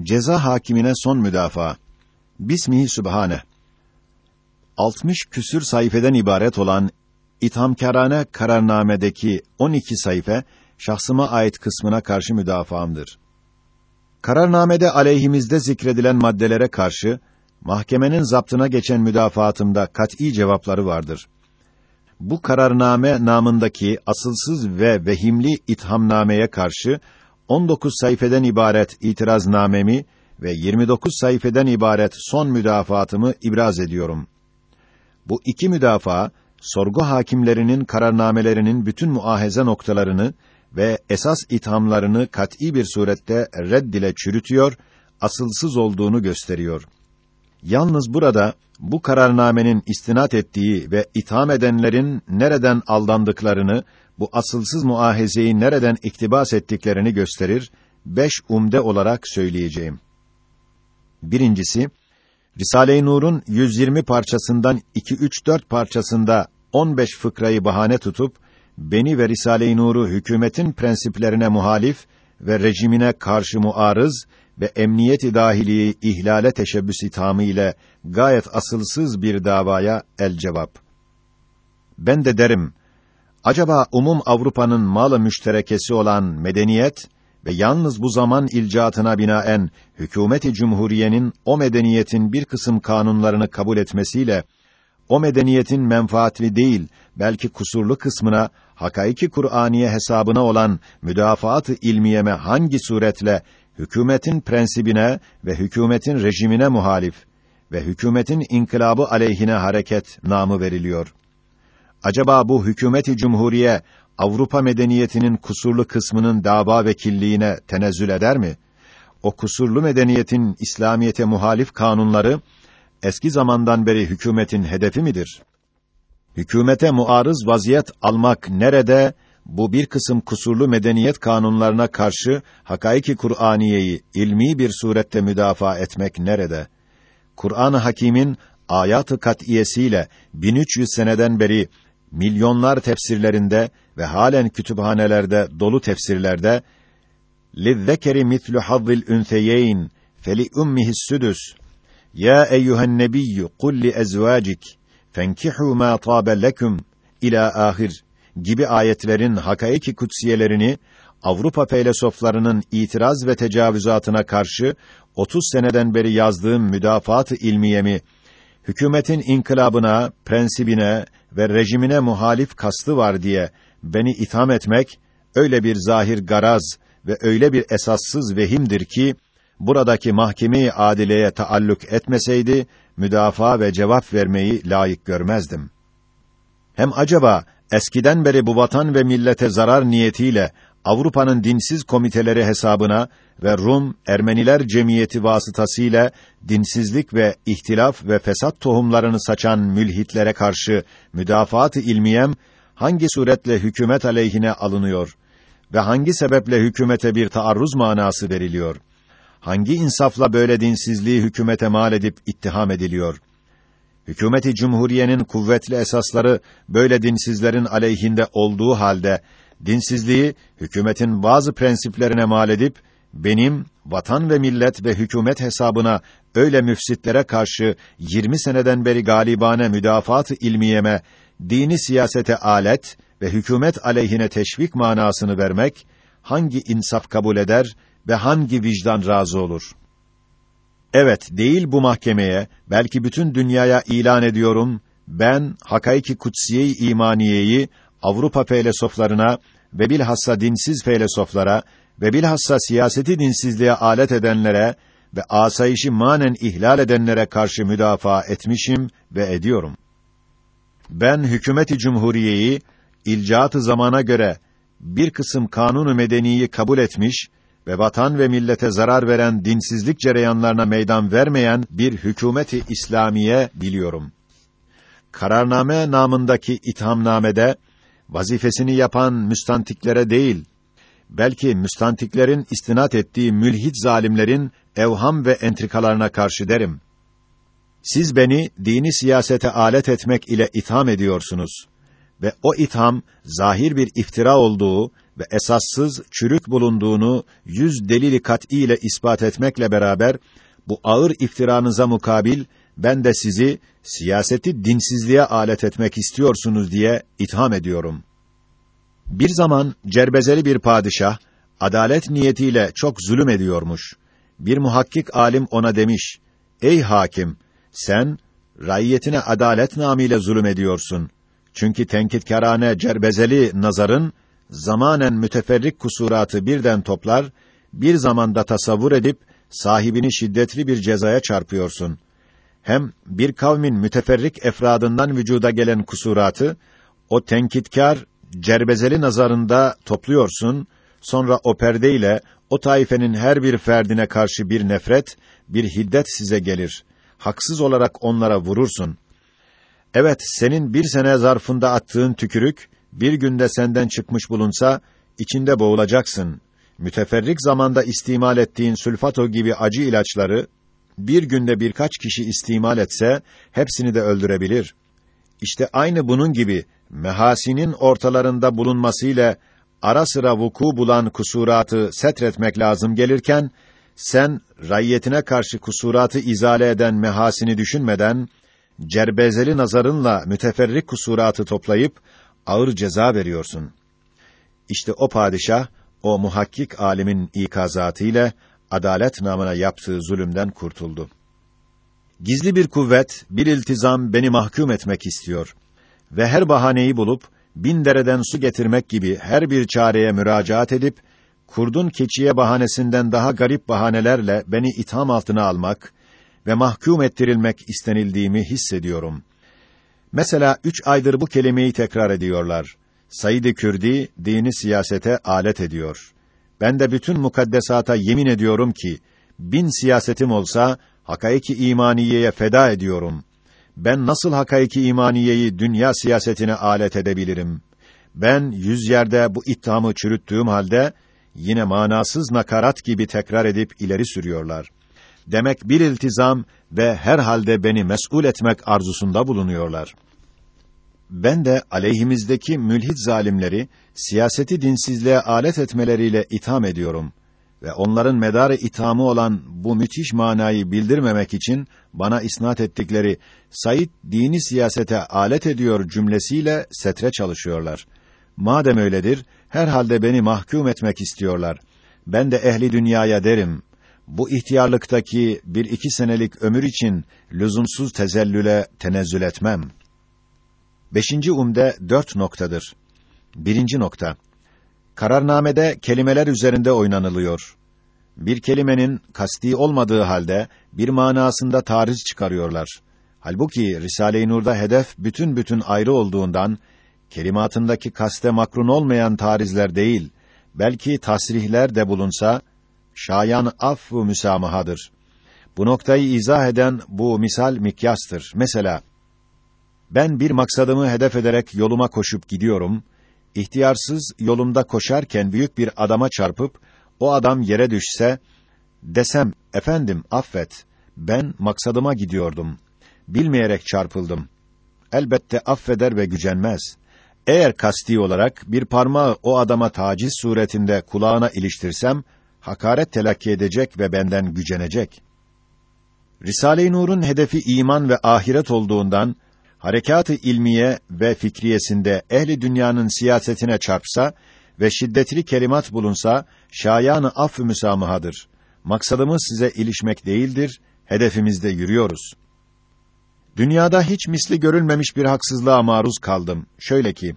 Ceza hakimine son müdafaa. Bismihi Sübhane. 60 küsür sayfeden ibaret olan ithamkârane kararnamedeki 12 sayfa şahsıma ait kısmına karşı müdafaamdır. Kararnamede aleyhimizde zikredilen maddelere karşı mahkemenin zaptına geçen müdafaatımda kat'î cevapları vardır. Bu kararname namındaki asılsız ve vehimli ithamnameye karşı 19 sayfeden ibaret itiraznamemi ve 29 sayfeden ibaret son müdafaatımı ibraz ediyorum. Bu iki müdafaa sorgu hakimlerinin kararnamelerinin bütün muahaze noktalarını ve esas ithamlarını kat'î bir surette redd ile çürütüyor, asılsız olduğunu gösteriyor. Yalnız burada bu kararnamenin istinat ettiği ve itham edenlerin nereden aldandıklarını, bu asılsız muahezeyi nereden iktibas ettiklerini gösterir, beş umde olarak söyleyeceğim. Birincisi, Risale-i Nur'un 120 parçasından 2 3 4 parçasında 15 fıkrayı bahane tutup beni ve Risale-i Nur'u hükümetin prensiplerine muhalif ve rejimine karşı muarız ve emniyet-i dahiliyi ihlale teşebbüs ithamı ile gayet asılsız bir davaya el cevap. Ben de derim, acaba umum Avrupa'nın malı müşterekesi olan medeniyet ve yalnız bu zaman ilcaatına binaen hükümeti cumhuriyenin o medeniyetin bir kısım kanunlarını kabul etmesiyle o medeniyetin menfaatli değil belki kusurlu kısmına hakaiki Kur'aniye hesabına olan müdafaat-ı ilmiyeme hangi suretle hükümetin prensibine ve hükümetin rejimine muhalif ve hükümetin inkılabı aleyhine hareket namı veriliyor. Acaba bu hükümeti cumhuriye Avrupa medeniyetinin kusurlu kısmının dava vekilliğine tenezzül eder mi? O kusurlu medeniyetin İslamiyete muhalif kanunları eski zamandan beri hükümetin hedefi midir? Hükümete muarız vaziyet almak nerede? Bu bir kısım kusurlu medeniyet kanunlarına karşı hakaiki Kur'aniyeyi ilmi bir surette müdafaa etmek nerede? Kur'an-ı Hakîm'in ayat-ı kat'iyesiyle 1300 seneden beri milyonlar tefsirlerinde ve halen kütüphanelerde dolu tefsirlerde lizzekeri mislu hazzil ünseyeyn feli ummihi südüs ya eyyuhen nebiyyu kul li ezvacik fenkihu ma tabe leküm ila ahir gibi ayetlerin hakaiki kutsiyelerini Avrupa filozoflarının itiraz ve tecavüzatına karşı 30 seneden beri yazdığım müdafaat-ı ilmiyemi hükümetin inkılabına, prensibine ve rejimine muhalif kastı var diye beni itham etmek öyle bir zahir garaz ve öyle bir esassız vehimdir ki buradaki mahkeme-i adileye taalluk etmeseydi müdafaa ve cevap vermeyi layık görmezdim. Hem acaba eskiden beri bu vatan ve millete zarar niyetiyle Avrupa'nın dinsiz komiteleri hesabına ve Rum Ermeniler cemiyeti vasıtasıyla dinsizlik ve ihtilaf ve fesat tohumlarını saçan mülhitlere karşı müdafaat-ı ilmiyem hangi suretle hükümet aleyhine alınıyor ve hangi sebeple hükümete bir taarruz manası veriliyor? Hangi insafla böyle dinsizliği hükümete mal edip ittiham ediliyor? Hükümeti Cumhuriyenin kuvvetli esasları böyle dinsizlerin aleyhinde olduğu halde dinsizliği hükümetin bazı prensiplerine mal edip benim vatan ve millet ve hükümet hesabına öyle müfsitlere karşı 20 seneden beri galibane müdafaat-ı ilmiyeme dini siyasete alet ve hükümet aleyhine teşvik manasını vermek hangi insaf kabul eder ve hangi vicdan razı olur? Evet, değil bu mahkemeye, belki bütün dünyaya ilan ediyorum, ben hakaiki kutsiye-i imaniyeyi Avrupa filozoflarına ve bilhassa dinsiz filozoflara ve bilhassa siyaseti dinsizliğe alet edenlere ve asayişi manen ihlal edenlere karşı müdafaa etmişim ve ediyorum. Ben hükümeti cumhuriyeyi ilcaat-ı zamana göre bir kısım kanunu medeniyi kabul etmiş ve vatan ve millete zarar veren dinsizlik cereyanlarına meydan vermeyen bir hükümeti İslamiye biliyorum. Kararname namındaki ithamnamede vazifesini yapan müstantiklere değil, belki müstantiklerin istinat ettiği mülhit zalimlerin evham ve entrikalarına karşı derim. Siz beni dini siyasete alet etmek ile itham ediyorsunuz ve o itham zahir bir iftira olduğu ve esassız, çürük bulunduğunu yüz delili kat'î ile ispat etmekle beraber, bu ağır iftiranıza mukabil, ben de sizi siyaseti dinsizliğe alet etmek istiyorsunuz diye itham ediyorum. Bir zaman cerbezeli bir padişah, adalet niyetiyle çok zulüm ediyormuş. Bir muhakkik alim ona demiş, Ey hakim, sen, raiyetine adalet namıyla zulüm ediyorsun. Çünkü tenkitkârâne cerbezeli nazarın, zamanen müteferrik kusuratı birden toplar, bir zamanda tasavvur edip, sahibini şiddetli bir cezaya çarpıyorsun. Hem bir kavmin müteferrik efradından vücuda gelen kusuratı, o tenkitkar, cerbezeli nazarında topluyorsun, sonra o perdeyle, o taifenin her bir ferdine karşı bir nefret, bir hiddet size gelir. Haksız olarak onlara vurursun. Evet, senin bir sene zarfında attığın tükürük, bir günde senden çıkmış bulunsa, içinde boğulacaksın. Müteferrik zamanda istimal ettiğin sülfato gibi acı ilaçları, bir günde birkaç kişi istimal etse, hepsini de öldürebilir. İşte aynı bunun gibi, mehasinin ortalarında bulunmasıyla, ara sıra vuku bulan kusuratı setretmek lazım gelirken, sen, rayyetine karşı kusuratı izale eden mehasini düşünmeden, cerbezeli nazarınla müteferrik kusuratı toplayıp, ağır ceza veriyorsun. İşte o padişah, o muhakkik alimin ikazatı ile adalet namına yaptığı zulümden kurtuldu. Gizli bir kuvvet, bir iltizam beni mahkum etmek istiyor ve her bahaneyi bulup bin dereden su getirmek gibi her bir çareye müracaat edip kurdun keçiye bahanesinden daha garip bahanelerle beni itham altına almak ve mahkum ettirilmek istenildiğimi hissediyorum. Mesela üç aydır bu kelimeyi tekrar ediyorlar. Said-i Kürdi dini siyasete alet ediyor. Ben de bütün mukaddesata yemin ediyorum ki bin siyasetim olsa hakaiki imaniyeye feda ediyorum. Ben nasıl hakaiki imaniyeyi dünya siyasetine alet edebilirim? Ben yüz yerde bu ittihamı çürüttüğüm halde yine manasız nakarat gibi tekrar edip ileri sürüyorlar. Demek bir iltizam ve herhalde beni mesul etmek arzusunda bulunuyorlar. Ben de aleyhimizdeki mülhid zalimleri siyaseti dinsizliğe alet etmeleriyle itham ediyorum ve onların medarı ithamı olan bu müthiş manayı bildirmemek için bana isnat ettikleri Said dini siyasete alet ediyor cümlesiyle setre çalışıyorlar. Madem öyledir, herhalde beni mahkum etmek istiyorlar. Ben de ehli dünyaya derim. Bu ihtiyarlıktaki bir iki senelik ömür için lüzumsuz tezellüle tenezzül etmem. Beşinci umde dört noktadır. Birinci nokta. Kararnamede kelimeler üzerinde oynanılıyor. Bir kelimenin kasti olmadığı halde bir manasında tariz çıkarıyorlar. Halbuki Risale-i Nur'da hedef bütün bütün ayrı olduğundan kelimatındaki kaste makrun olmayan tarizler değil, belki tasrihler de bulunsa şayan affu müsamahadır. Bu noktayı izah eden bu misal mikyastır. Mesela ben bir maksadımı hedef ederek yoluma koşup gidiyorum. İhtiyarsız yolumda koşarken büyük bir adama çarpıp o adam yere düşse desem efendim affet ben maksadıma gidiyordum. Bilmeyerek çarpıldım. Elbette affeder ve gücenmez. Eğer kasti olarak bir parmağı o adama taciz suretinde kulağına iliştirsem hakaret telakki edecek ve benden gücenecek. Risale-i Nur'un hedefi iman ve ahiret olduğundan harekat-ı ilmiye ve fikriyesinde ehli dünyanın siyasetine çarpsa ve şiddetli kelimat bulunsa şayanı affı müsamahadır. Maksadımız size ilişmek değildir, hedefimizde yürüyoruz. Dünyada hiç misli görülmemiş bir haksızlığa maruz kaldım. Şöyle ki,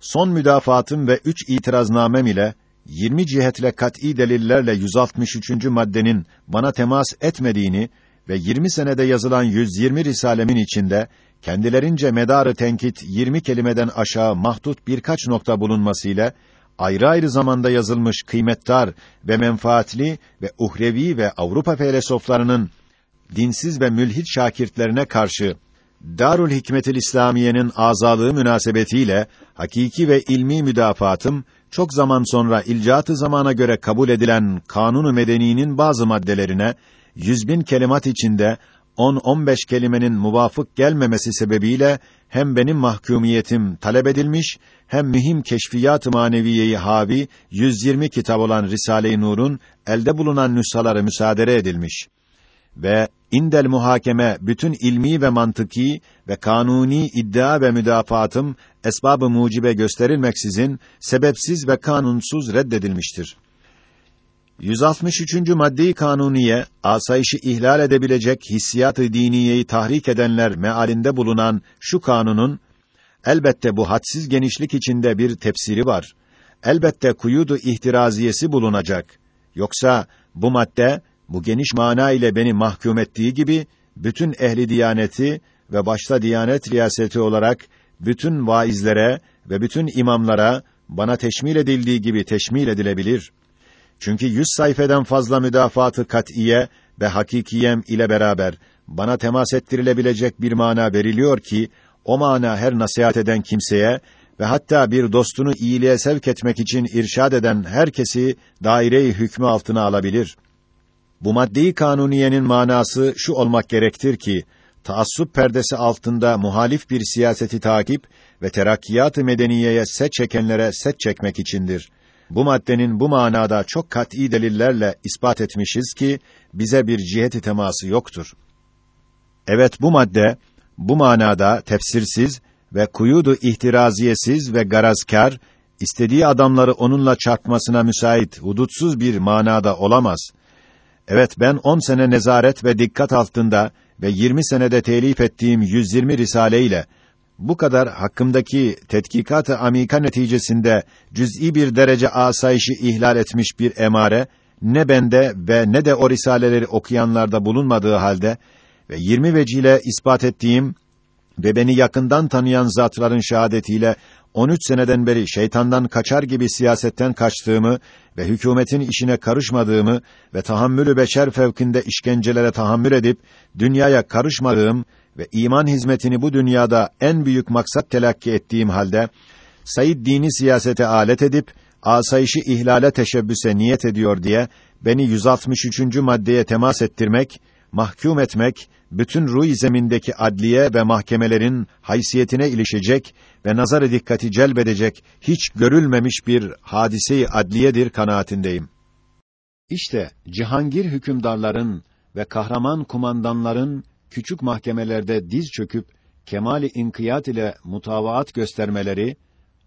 son müdafaatım ve üç itiraznamem ile 20 cihetle kat'î delillerle 163. maddenin bana temas etmediğini ve 20 senede yazılan 120 risalemin içinde kendilerince medarı tenkit 20 kelimeden aşağı mahdut birkaç nokta bulunmasıyla ayrı ayrı zamanda yazılmış kıymetdar ve menfaatli ve uhrevi ve Avrupa filozoflarının dinsiz ve mülhid şakirtlerine karşı Darül Hikmetil İslamiye'nin azalığı münasebetiyle hakiki ve ilmi müdafaatım çok zaman sonra ilcaat-ı zamana göre kabul edilen Kanunu Medeni'nin bazı maddelerine yüz bin kelimat içinde 10-15 kelimenin muvafık gelmemesi sebebiyle hem benim mahkumiyetim talep edilmiş hem mühim keşfiyat-ı maneviyeyi havi 120 kitap olan Risale-i Nur'un elde bulunan nüshaları müsaade edilmiş ve indel muhakeme bütün ilmi ve mantıki ve kanuni iddia ve müdafaatım esbab-ı mucibe gösterilmeksizin sebepsiz ve kanunsuz reddedilmiştir. 163. madde-i kanuniye asayişi ihlal edebilecek hissiyat-ı diniyeyi tahrik edenler mealinde bulunan şu kanunun elbette bu hadsiz genişlik içinde bir tefsiri var. Elbette kuyudu ihtiraziyesi bulunacak. Yoksa bu madde bu geniş mana ile beni mahkum ettiği gibi bütün ehli diyaneti ve başta diyanet riyaseti olarak bütün vaizlere ve bütün imamlara bana teşmil edildiği gibi teşmil edilebilir. Çünkü yüz sayfeden fazla müdafaatı kat'iye ve hakikiyem ile beraber bana temas ettirilebilecek bir mana veriliyor ki o mana her nasihat eden kimseye ve hatta bir dostunu iyiliğe sevk etmek için irşad eden herkesi daire-i hükmü altına alabilir. Bu maddi kanuniyenin manası şu olmak gerektir ki taassup perdesi altında muhalif bir siyaseti takip ve terakkiyat-ı medeniyeye set çekenlere set çekmek içindir. Bu maddenin bu manada çok kat'î delillerle ispat etmişiz ki bize bir ciheti teması yoktur. Evet bu madde bu manada tefsirsiz ve kuyudu ihtiraziyesiz ve garazkar istediği adamları onunla çarpmasına müsait hudutsuz bir manada olamaz. Evet ben 10 sene nezaret ve dikkat altında ve 20 senede telif ettiğim 120 risale ile bu kadar hakkımdaki tetkikat-ı amika neticesinde cüz'i bir derece asayişi ihlal etmiş bir emare ne bende ve ne de o risaleleri okuyanlarda bulunmadığı halde ve 20 vecihle ispat ettiğim ve beni yakından tanıyan zatların şahadetiyle 13 seneden beri şeytandan kaçar gibi siyasetten kaçtığımı ve hükümetin işine karışmadığımı ve tahammülü beşer fevkinde işkencelere tahammül edip dünyaya karışmadığım ve iman hizmetini bu dünyada en büyük maksat telakki ettiğim halde Said dini siyasete alet edip asayişi ihlale teşebbüse niyet ediyor diye beni 163. maddeye temas ettirmek, mahkum etmek, bütün ruh zemindeki adliye ve mahkemelerin haysiyetine ilişecek ve nazar dikkati celbedecek hiç görülmemiş bir hadise-i adliyedir kanaatindeyim. İşte Cihangir hükümdarların ve kahraman kumandanların küçük mahkemelerde diz çöküp kemali inkiyat ile mutavaat göstermeleri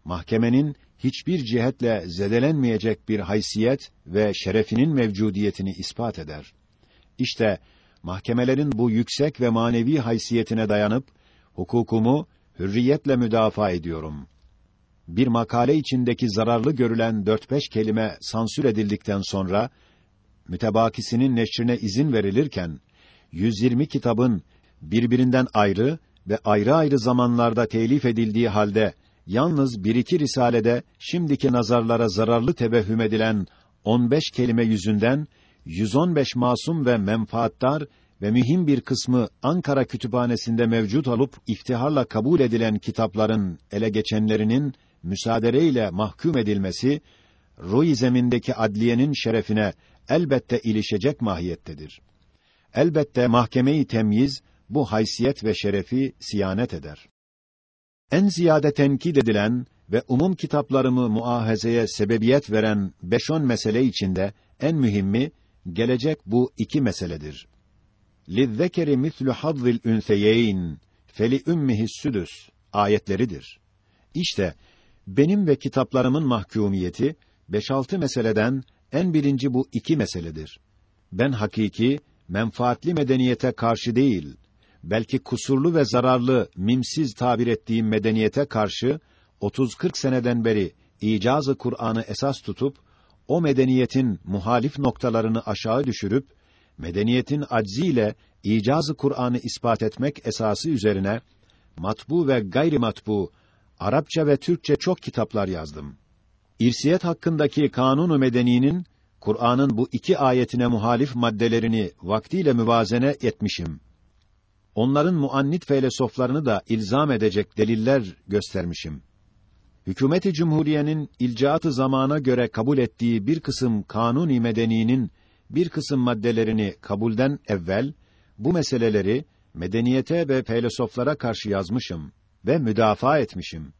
mahkemenin hiçbir cihetle zedelenmeyecek bir haysiyet ve şerefinin mevcudiyetini ispat eder. İşte mahkemelerin bu yüksek ve manevi haysiyetine dayanıp hukukumu hürriyetle müdafaa ediyorum. Bir makale içindeki zararlı görülen dört beş kelime sansür edildikten sonra mütebakisinin neşrine izin verilirken 120 kitabın birbirinden ayrı ve ayrı ayrı zamanlarda telif edildiği halde yalnız bir iki risalede şimdiki nazarlara zararlı tevehhüm edilen 15 kelime yüzünden 115 masum ve menfaattar ve mühim bir kısmı Ankara Kütüphanesi'nde mevcut olup iftiharla kabul edilen kitapların ele geçenlerinin müsaadeyle mahkum edilmesi ruh zemindeki adliyenin şerefine elbette ilişecek mahiyettedir. Elbette mahkemeyi temyiz bu haysiyet ve şerefi siyanet eder. En ziyade tenkit edilen ve umum kitaplarımı muahazeye sebebiyet veren 5-10 mesele içinde en mühimmi gelecek bu iki meseledir. Lizzekeri mislu hazzil ünseyeyn feli ümmihi's südüs ayetleridir. İşte benim ve kitaplarımın mahkumiyeti 5-6 meseleden en birinci bu iki meseledir. Ben hakiki menfaatli medeniyete karşı değil, belki kusurlu ve zararlı, mimsiz tabir ettiğim medeniyete karşı 30-40 seneden beri icazı Kur'an'ı esas tutup o medeniyetin muhalif noktalarını aşağı düşürüp medeniyetin acziyle icazı Kur'an'ı ispat etmek esası üzerine matbu ve gayri matbu Arapça ve Türkçe çok kitaplar yazdım. İrsiyet hakkındaki kanunu medeninin Kur'an'ın bu iki ayetine muhalif maddelerini vaktiyle müvazene etmişim. Onların muannit felsefelerini da ilzam edecek deliller göstermişim. Hükümeti Cumhuriye'nin ilcaatı zamana göre kabul ettiği bir kısım kanuni medeninin bir kısım maddelerini kabulden evvel bu meseleleri medeniyete ve filozoflara karşı yazmışım ve müdafaa etmişim.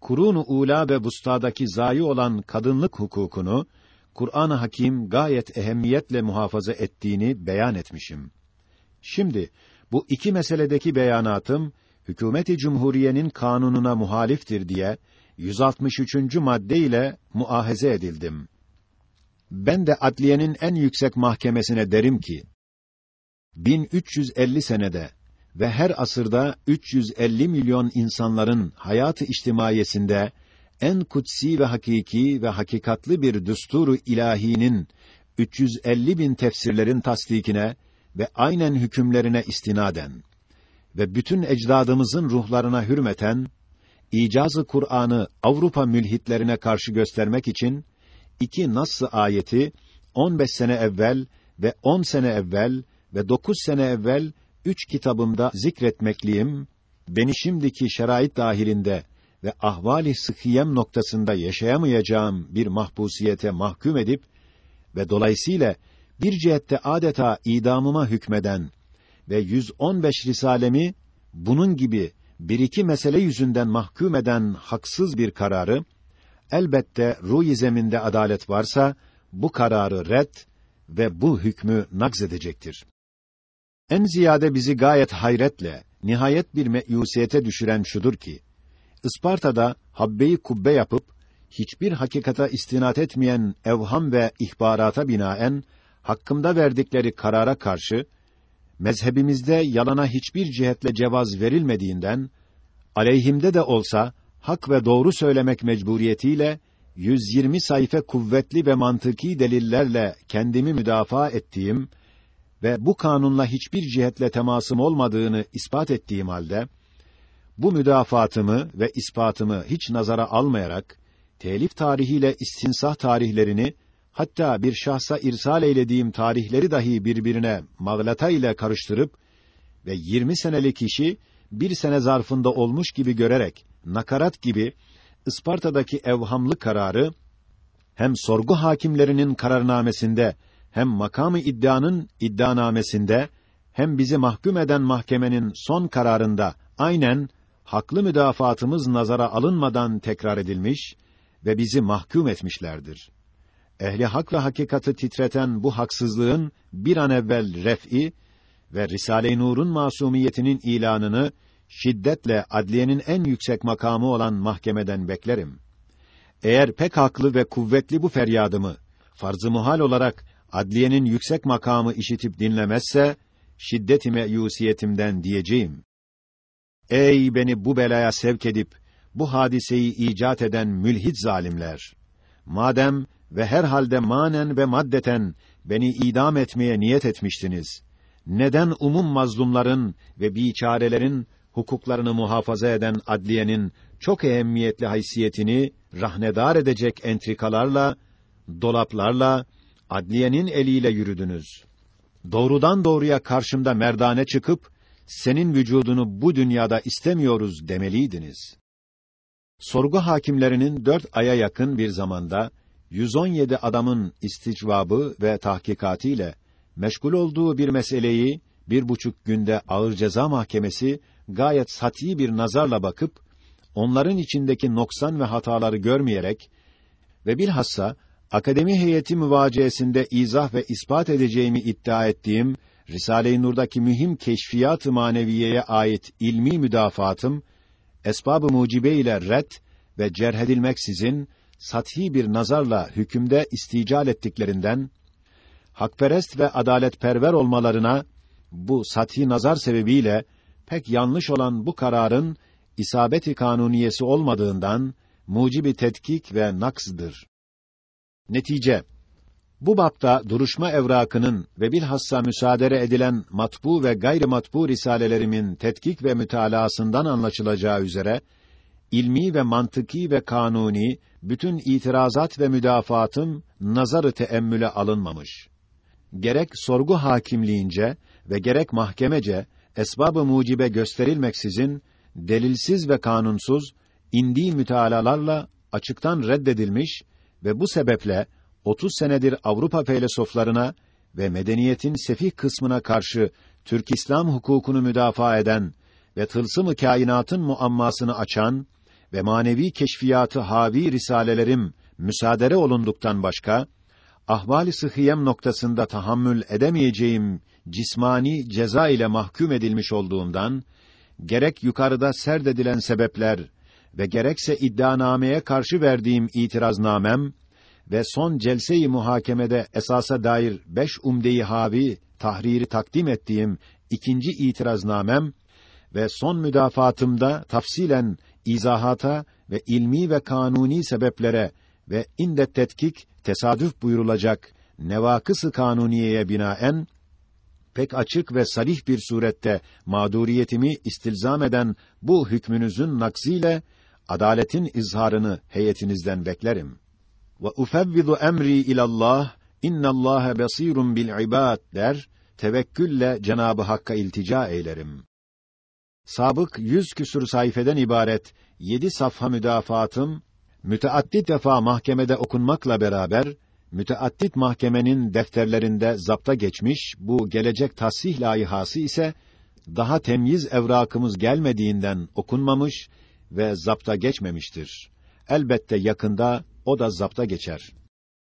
Kurun-u ula ve vustadaki zayi olan kadınlık hukukunu Kur'an-ı Hakim gayet ehemmiyetle muhafaza ettiğini beyan etmişim. Şimdi bu iki meseledeki beyanatım hükümeti cumhuriyenin kanununa muhaliftir diye 163. madde ile muahaze edildim. Ben de adliyenin en yüksek mahkemesine derim ki 1350 senede ve her asırda 350 milyon insanların hayatı içtimaiyesinde en kutsi ve hakiki ve hakikatlı bir düsturu ilahinin 350 bin tefsirlerin tasdikine ve aynen hükümlerine istinaden ve bütün ecdadımızın ruhlarına hürmeten icazı Kur'an'ı Avrupa mülhitlerine karşı göstermek için iki nassı ayeti 15 sene evvel ve 10 sene evvel ve 9 sene evvel üç kitabımda zikretmekliyim. Beni şimdiki şerait dahilinde ve ahvali sıhhiyem noktasında yaşayamayacağım bir mahpusiyete mahkum edip ve dolayısıyla bir cihette adeta idamıma hükmeden ve 115 risalemi bunun gibi bir iki mesele yüzünden mahkum eden haksız bir kararı elbette ruh zeminde adalet varsa bu kararı red ve bu hükmü nakz edecektir. En ziyade bizi gayet hayretle, nihayet bir meyusiyete düşüren şudur ki, Isparta'da habbeyi kubbe yapıp, hiçbir hakikata istinat etmeyen evham ve ihbarata binaen, hakkımda verdikleri karara karşı, mezhebimizde yalana hiçbir cihetle cevaz verilmediğinden, aleyhimde de olsa, hak ve doğru söylemek mecburiyetiyle, 120 sayfa kuvvetli ve mantıki delillerle kendimi müdafaa ettiğim ve bu kanunla hiçbir cihetle temasım olmadığını ispat ettiğim halde bu müdafaatımı ve ispatımı hiç nazara almayarak telif tarihiyle istinsah tarihlerini hatta bir şahsa irsal eylediğim tarihleri dahi birbirine mağlata ile karıştırıp ve 20 senelik işi bir sene zarfında olmuş gibi görerek nakarat gibi Isparta'daki evhamlı kararı hem sorgu hakimlerinin kararnamesinde hem makamı iddianın iddianamesinde hem bizi mahkum eden mahkemenin son kararında aynen haklı müdafaatımız nazara alınmadan tekrar edilmiş ve bizi mahkum etmişlerdir. Ehli hak ve hakikati titreten bu haksızlığın bir an evvel ref'i ve Risale-i Nur'un masumiyetinin ilanını şiddetle adliyenin en yüksek makamı olan mahkemeden beklerim. Eğer pek haklı ve kuvvetli bu feryadımı farz-ı muhal olarak adliyenin yüksek makamı işitip dinlemezse şiddet-i meyusiyetimden diyeceğim. Ey beni bu belaya sevk edip bu hadiseyi icat eden mülhid zalimler! Madem ve her halde manen ve maddeten beni idam etmeye niyet etmiştiniz. Neden umum mazlumların ve biçarelerin hukuklarını muhafaza eden adliyenin çok ehemmiyetli haysiyetini rahnedar edecek entrikalarla, dolaplarla, adliyenin eliyle yürüdünüz. Doğrudan doğruya karşımda merdane çıkıp, senin vücudunu bu dünyada istemiyoruz demeliydiniz. Sorgu hakimlerinin dört aya yakın bir zamanda, 117 adamın isticvabı ve tahkikatı ile meşgul olduğu bir meseleyi bir buçuk günde ağır ceza mahkemesi gayet sati bir nazarla bakıp onların içindeki noksan ve hataları görmeyerek ve bilhassa akademi heyeti müvaceesinde izah ve ispat edeceğimi iddia ettiğim Risale-i Nur'daki mühim keşfiyat-ı maneviyeye ait ilmi müdafaatım esbab-ı mucibe ile red ve cerhedilmeksizin sathi bir nazarla hükümde istical ettiklerinden hakperest ve adaletperver olmalarına bu sathi nazar sebebiyle pek yanlış olan bu kararın isabeti kanuniyesi olmadığından mucibi tetkik ve naksdır. Netice bu bapta duruşma evrakının ve bilhassa müsaadere edilen matbu ve gayri matbu risalelerimin tetkik ve mütalaasından anlaşılacağı üzere ilmi ve mantıki ve kanuni bütün itirazat ve müdafaatım nazarı teemmüle alınmamış. Gerek sorgu hakimliğince ve gerek mahkemece esbab-ı mucibe gösterilmeksizin delilsiz ve kanunsuz indi mütealalarla açıktan reddedilmiş ve bu sebeple 30 senedir Avrupa filozoflarına ve medeniyetin sefih kısmına karşı Türk İslam hukukunu müdafaa eden ve tılsım-ı kainatın muammasını açan ve manevi keşfiyatı havi risalelerim müsaadere olunduktan başka ahval-i sıhhiyem noktasında tahammül edemeyeceğim cismani ceza ile mahkum edilmiş olduğumdan gerek yukarıda serdedilen sebepler ve gerekse iddianameye karşı verdiğim itiraznamem ve son celse-i muhakemede esasa dair beş umdeyi havi tahriri takdim ettiğim ikinci itiraznamem ve son müdafaatımda tafsilen izahata ve ilmi ve kanuni sebeplere ve inde tetkik tesadüf buyurulacak nevakıs-ı kanuniyeye binaen pek açık ve sarih bir surette mağduriyetimi istilzam eden bu hükmünüzün naksiyle adaletin izharını heyetinizden beklerim. Ve ufevvidu emri ilallah innallâhe basîrun bil ibad der tevekkülle Cenabı Hakk'a iltica eylerim. Sabık yüz küsur sayfeden ibaret yedi safha müdafaatım müteaddit defa mahkemede okunmakla beraber müteaddit mahkemenin defterlerinde zapta geçmiş bu gelecek tasih layihası ise daha temyiz evrakımız gelmediğinden okunmamış ve zapta geçmemiştir. Elbette yakında o da zapta geçer.